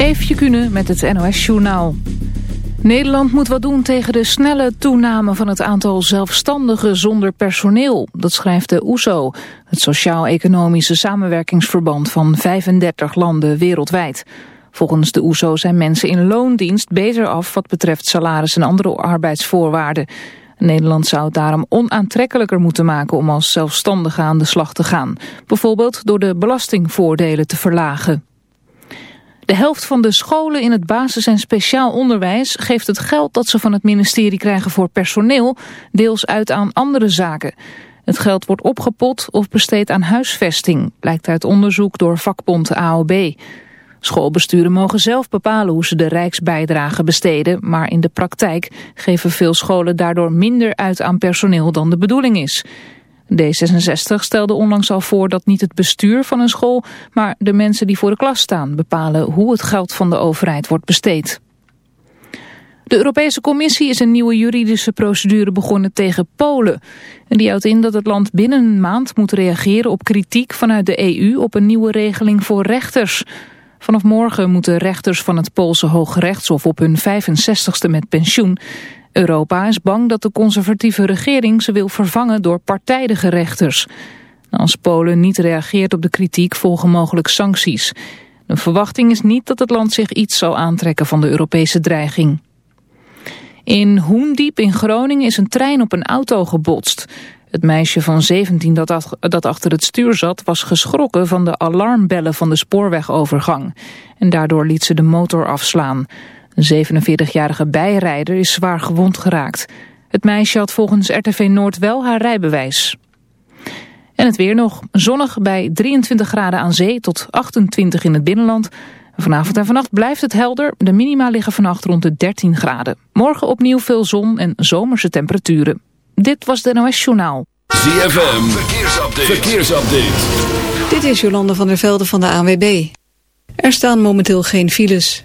Eefje Kunnen met het NOS-journaal. Nederland moet wat doen tegen de snelle toename van het aantal zelfstandigen zonder personeel. Dat schrijft de OESO, e het Sociaal-Economische Samenwerkingsverband van 35 landen wereldwijd. Volgens de OESO e zijn mensen in loondienst beter af wat betreft salaris en andere arbeidsvoorwaarden. Nederland zou het daarom onaantrekkelijker moeten maken om als zelfstandige aan de slag te gaan. Bijvoorbeeld door de belastingvoordelen te verlagen. De helft van de scholen in het basis- en speciaal onderwijs geeft het geld dat ze van het ministerie krijgen voor personeel deels uit aan andere zaken. Het geld wordt opgepot of besteed aan huisvesting, blijkt uit onderzoek door vakbond AOB. Schoolbesturen mogen zelf bepalen hoe ze de rijksbijdrage besteden, maar in de praktijk geven veel scholen daardoor minder uit aan personeel dan de bedoeling is. D66 stelde onlangs al voor dat niet het bestuur van een school, maar de mensen die voor de klas staan bepalen hoe het geld van de overheid wordt besteed. De Europese Commissie is een nieuwe juridische procedure begonnen tegen Polen. En die houdt in dat het land binnen een maand moet reageren op kritiek vanuit de EU op een nieuwe regeling voor rechters. Vanaf morgen moeten rechters van het Poolse Hooggerechtshof op hun 65ste met pensioen. Europa is bang dat de conservatieve regering ze wil vervangen door partijdige rechters. Als Polen niet reageert op de kritiek volgen mogelijk sancties. De verwachting is niet dat het land zich iets zal aantrekken van de Europese dreiging. In Hoendiep in Groningen is een trein op een auto gebotst. Het meisje van 17 dat, dat achter het stuur zat was geschrokken van de alarmbellen van de spoorwegovergang. En daardoor liet ze de motor afslaan. Een 47-jarige bijrijder is zwaar gewond geraakt. Het meisje had volgens RTV Noord wel haar rijbewijs. En het weer nog. Zonnig bij 23 graden aan zee tot 28 in het binnenland. Vanavond en vannacht blijft het helder. De minima liggen vannacht rond de 13 graden. Morgen opnieuw veel zon en zomerse temperaturen. Dit was de NOS Journaal. ZFM, verkeersupdate. verkeersupdate. Dit is Jolande van der Velde van de ANWB. Er staan momenteel geen files.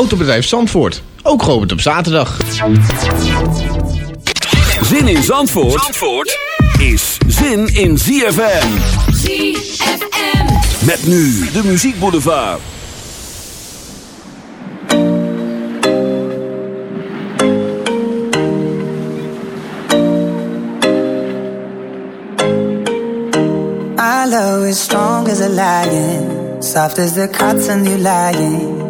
Autobedrijf Zandvoort, ook geopend op zaterdag. Zin in Zandvoort, Zandvoort is zin in ZFM. ZFM. Met nu de muziekboulevard. My love is strong as a lion, soft as the cotton you lying.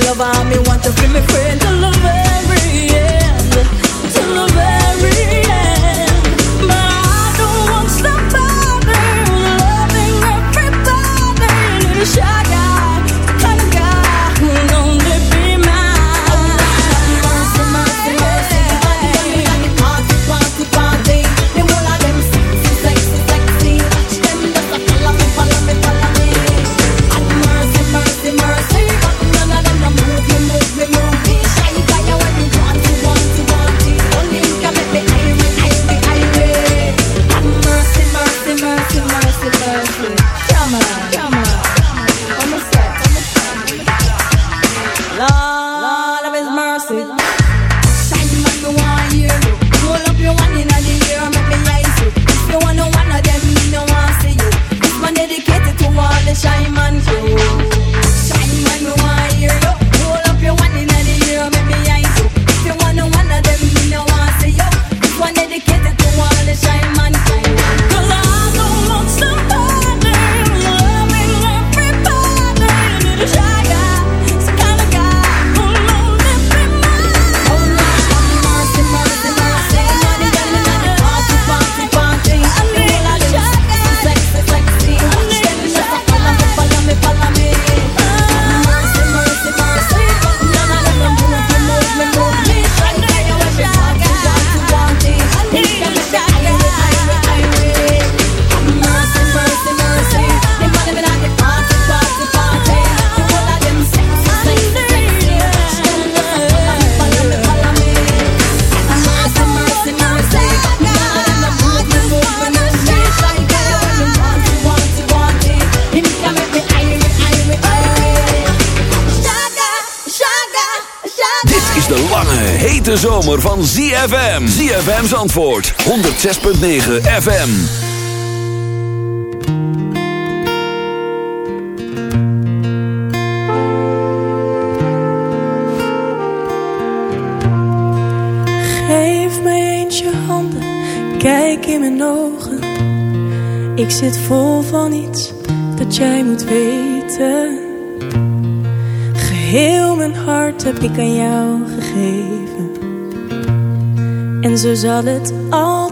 me I me want to feel me friend. 106.9 FM. Ik zit vol van iets dat jij moet weten. Geheel mijn hart heb ik aan jou gegeven. En zo zal het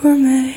Voor mij.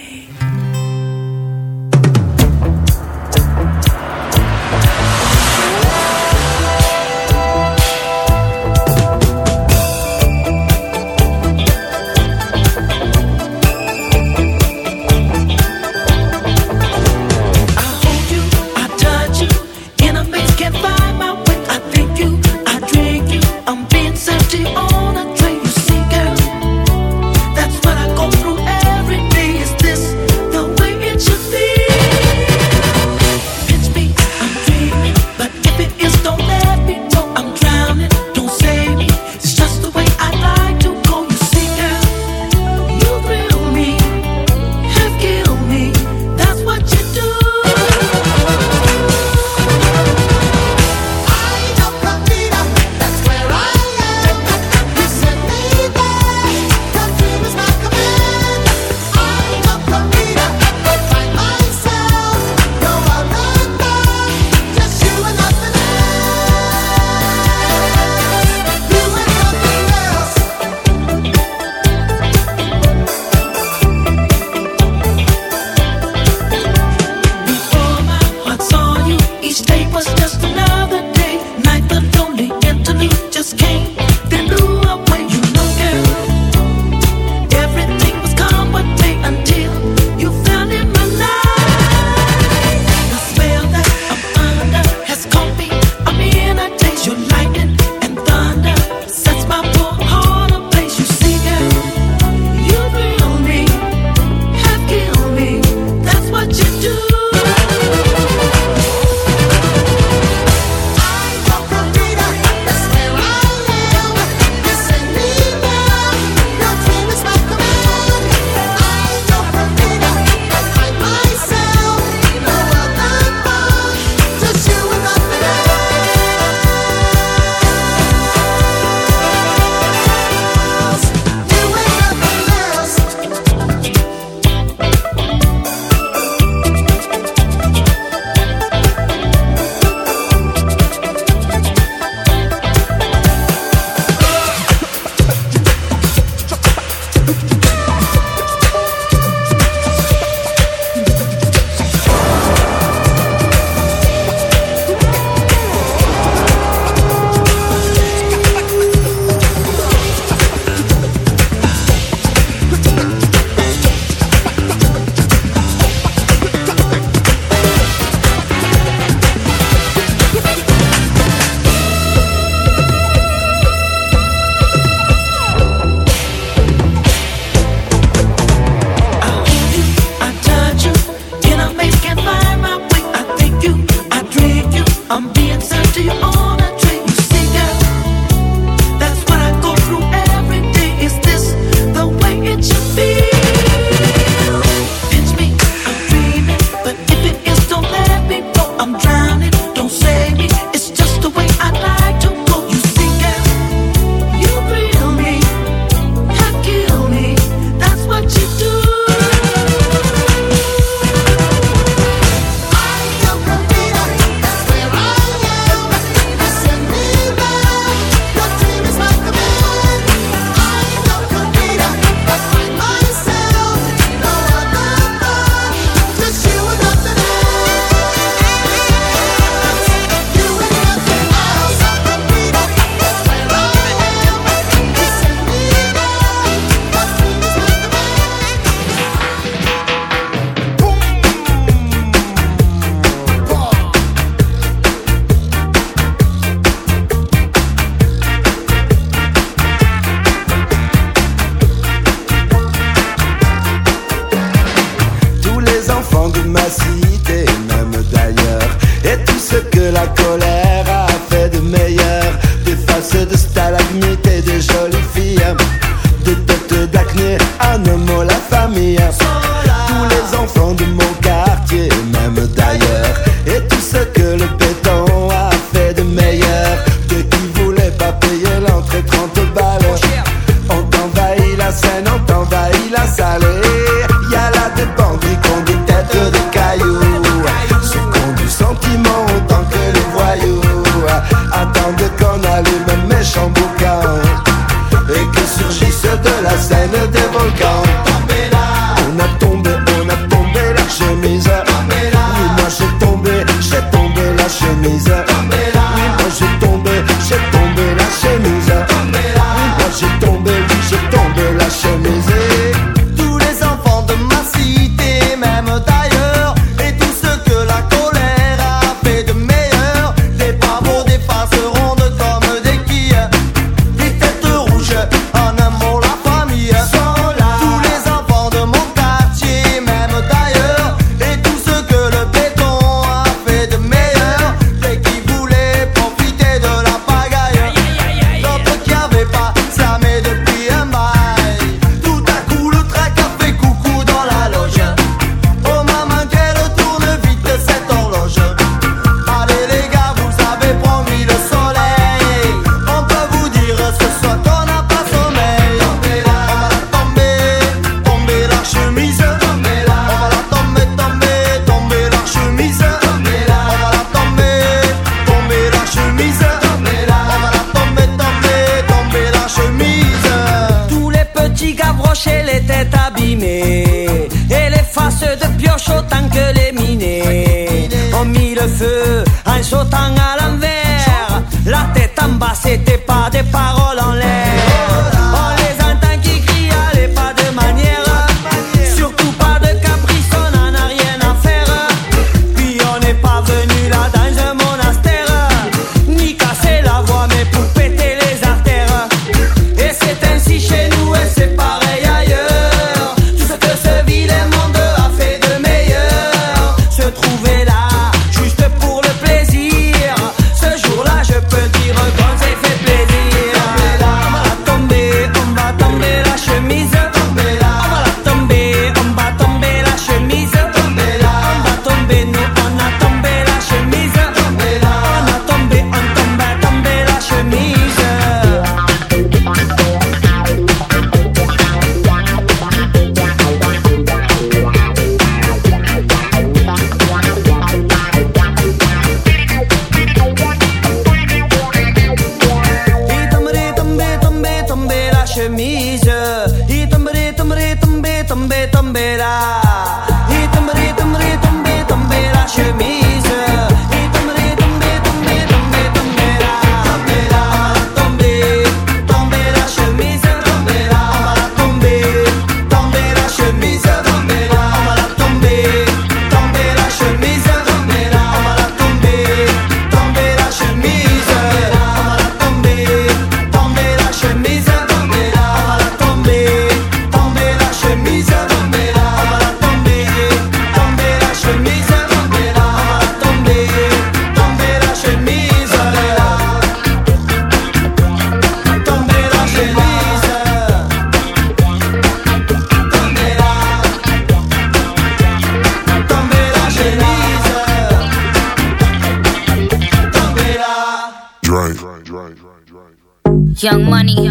Young money.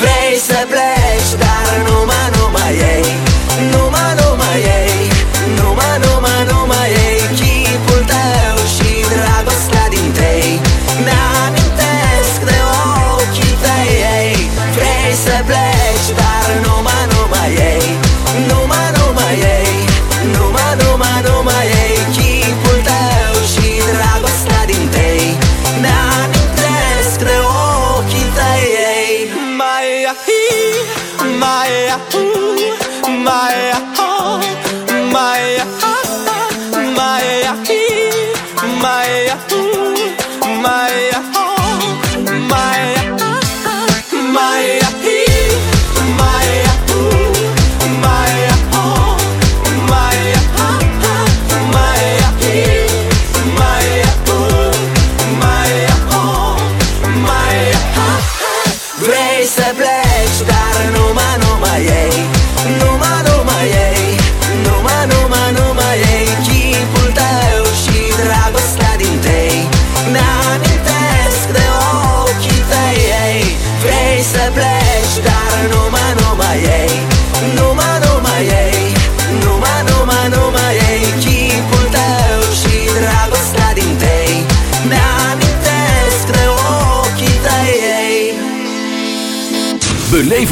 Vrei să pleci, dar numai, numai ei. Numai, numai ei. Numai, numai, numai ei. Chipul tău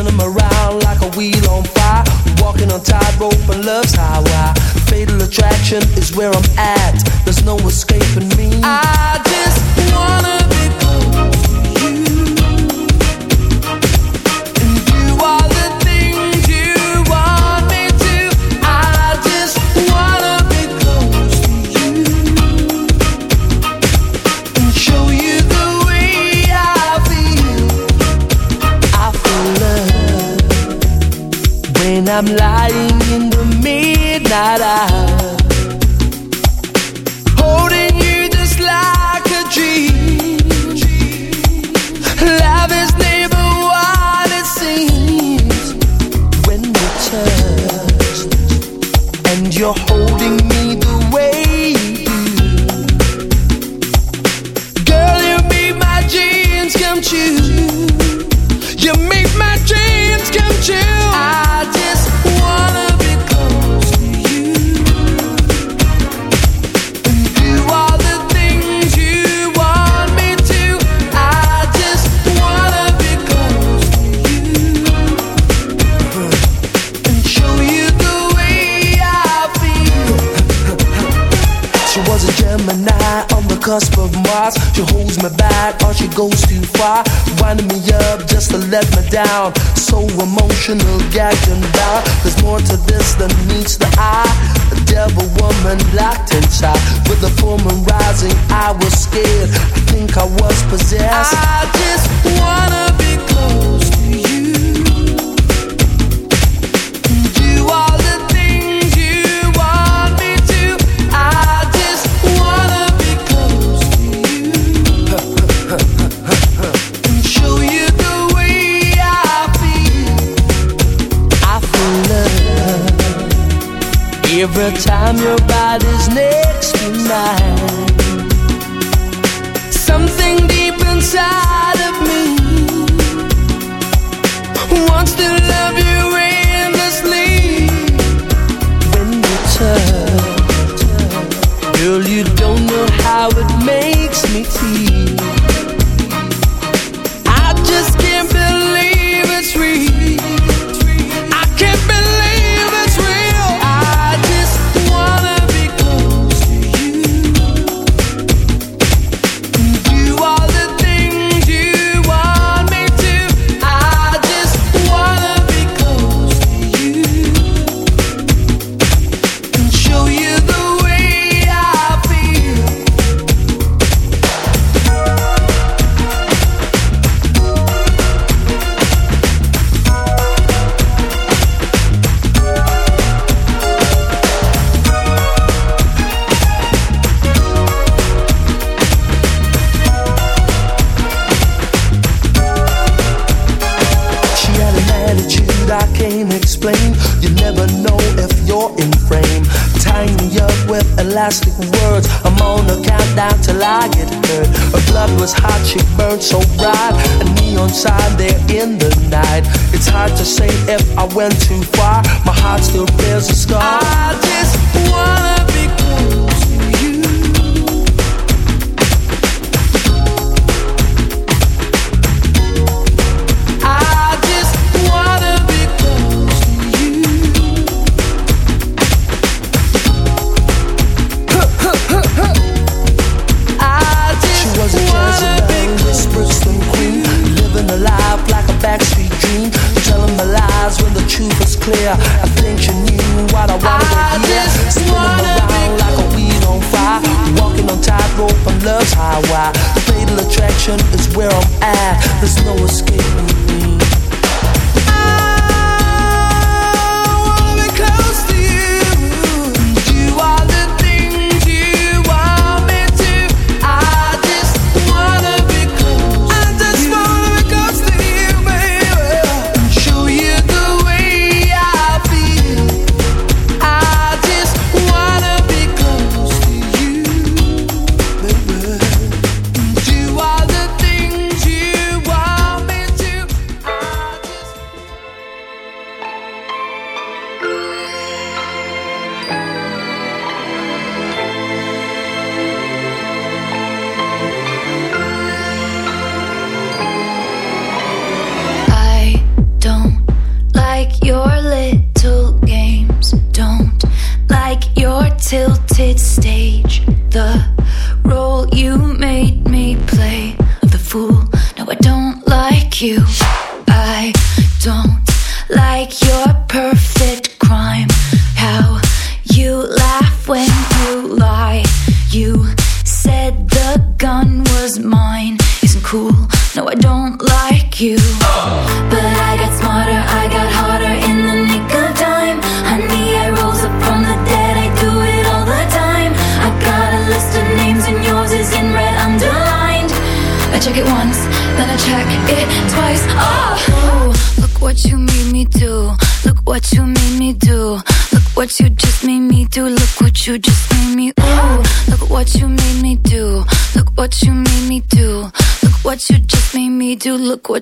turning them around.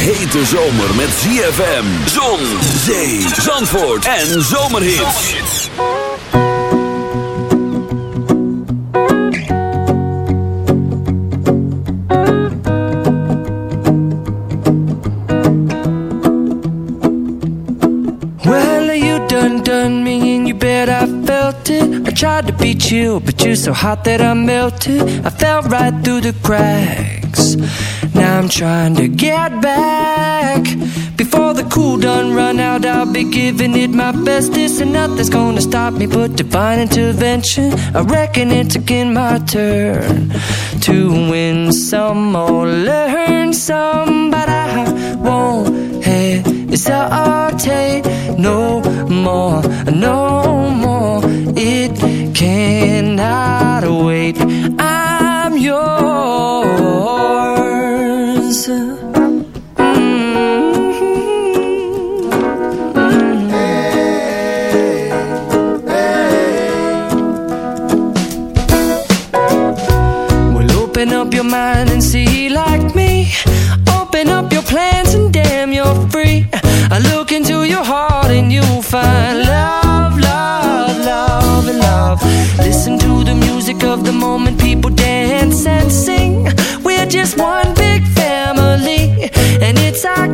hete zomer met ZFM, zon, zee, zandvoort en zomerhits. Well, you done done me and you bet I felt it. I tried to be chill, but you're so hot that I melted. I fell right through the cracks. I'm trying to get back. Before the cool done run out, I'll be giving it my best. This And nothing's gonna stop me but divine intervention. I reckon it's again my turn to win some or learn some.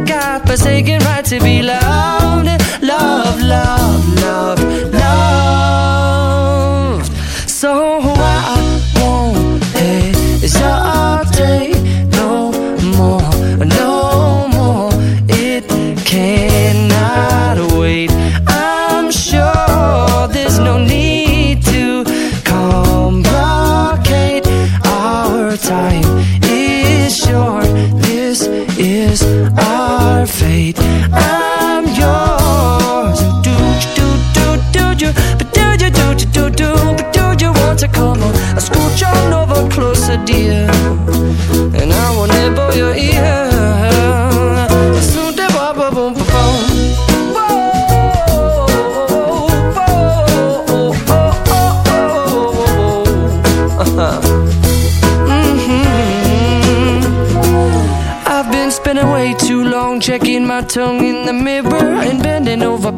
God forsaken right to be loved. Love, love,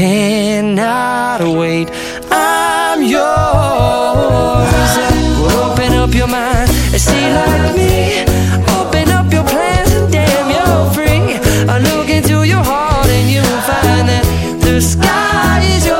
cannot wait. I'm yours. Well, open up your mind and see like me. Open up your plans and damn, you're free. I look into your heart and you'll find that the sky is yours.